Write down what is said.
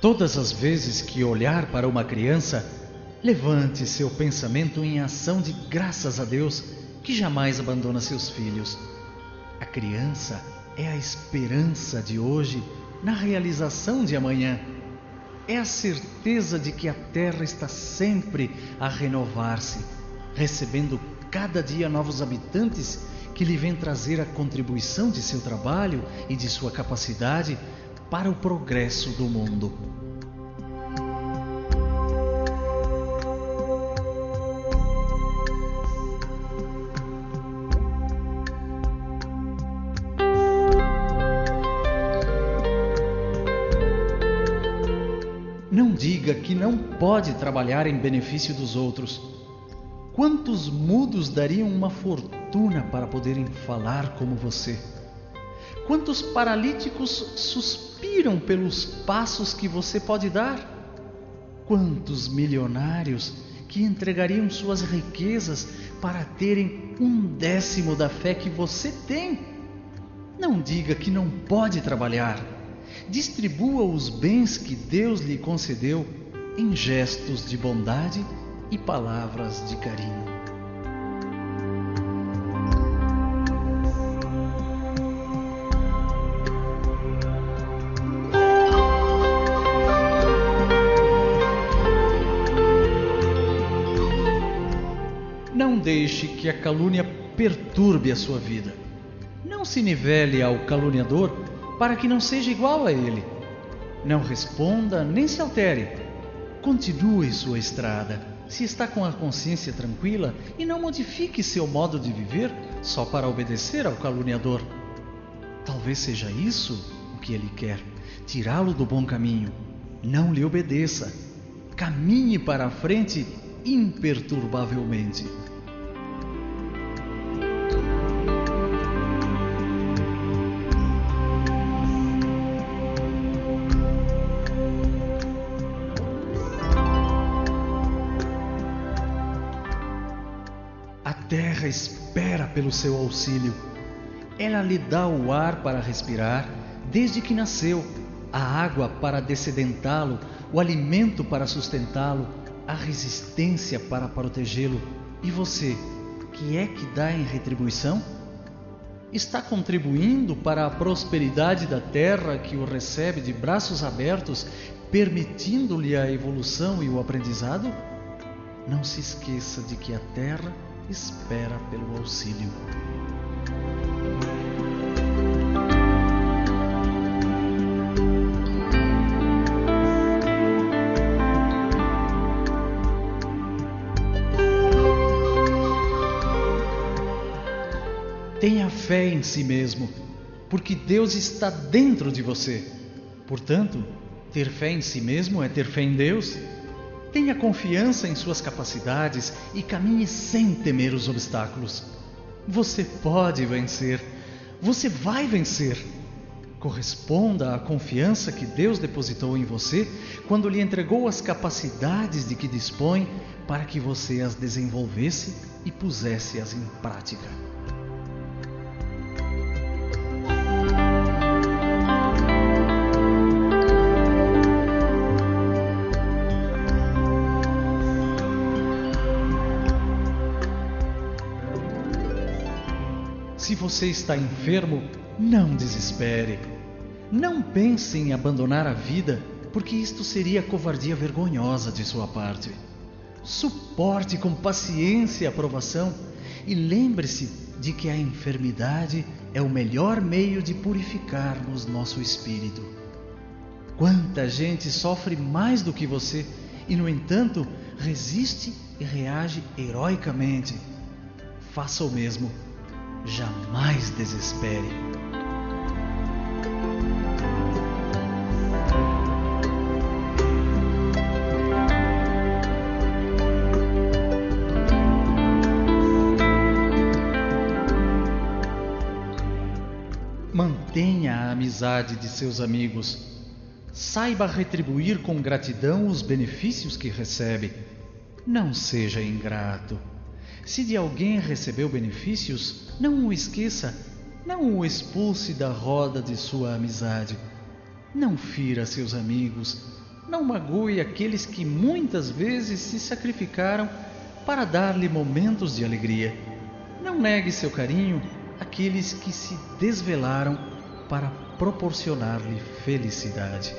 Todas as vezes que olhar para uma criança, levante seu pensamento em ação de graças a Deus que jamais abandona seus filhos. A criança é a esperança de hoje na realização de amanhã. É a certeza de que a terra está sempre a renovar-se, recebendo cada dia novos habitantes que lhe vêm trazer a contribuição de seu trabalho e de sua capacidade para o progresso do mundo. Não diga que não pode trabalhar em benefício dos outros. Quantos mudos dariam uma fortuna para poderem falar como você? Quantos paralíticos suspiram pelos passos que você pode dar? Quantos milionários que entregariam suas riquezas para terem um décimo da fé que você tem? Não diga que não pode trabalhar. Distribua os bens que Deus lhe concedeu em gestos de bondade e palavras de carinho. Não deixe que a calúnia perturbe a sua vida. Não se nivele ao caluniador para que não seja igual a ele. Não responda nem se altere. Continue sua estrada, se está com a consciência tranquila, e não modifique seu modo de viver só para obedecer ao caluniador. Talvez seja isso o que ele quer: tirá-lo do bom caminho. Não lhe obedeça. Caminhe para a frente imperturbavelmente. Terra espera pelo seu auxílio. Ela lhe dá o ar para respirar desde que nasceu, a água para descedentá-lo, o alimento para sustentá-lo, a resistência para protegê-lo. E você, que é que dá em retribuição? Está contribuindo para a prosperidade da terra que o recebe de braços abertos, permitindo-lhe a evolução e o aprendizado? Não se esqueça de que a terra espera pelo auxílio. Tenha fé em si mesmo, porque Deus está dentro de você. Portanto, ter fé em si mesmo é ter fé em Deus. Tenha confiança em suas capacidades e caminhe sem temer os obstáculos. Você pode vencer. Você vai vencer. Corresponda à confiança que Deus depositou em você quando lhe entregou as capacidades de que dispõe para que você as desenvolvesse e pusesse-as em prática. Se você está enfermo, não desespere. Não pense em abandonar a vida, porque isto seria covardia vergonhosa de sua parte. Suporte com paciência a provação e lembre-se de que a enfermidade é o melhor meio de purificarmos nosso espírito. Quanta gente sofre mais do que você e, no entanto, resiste e reage heroicamente. Faça o mesmo jamais desespere. Mantenha a amizade de seus amigos. Saiba retribuir com gratidão os benefícios que recebe. Não seja ingrato. Se de alguém recebeu benefícios, não o esqueça, não o expulse da roda de sua amizade. Não fira seus amigos, Não magoe aqueles que muitas vezes se sacrificaram para dar-lhe momentos de alegria. Não negue seu carinho àqueles que se desvelaram para proporcionar-lhe felicidade.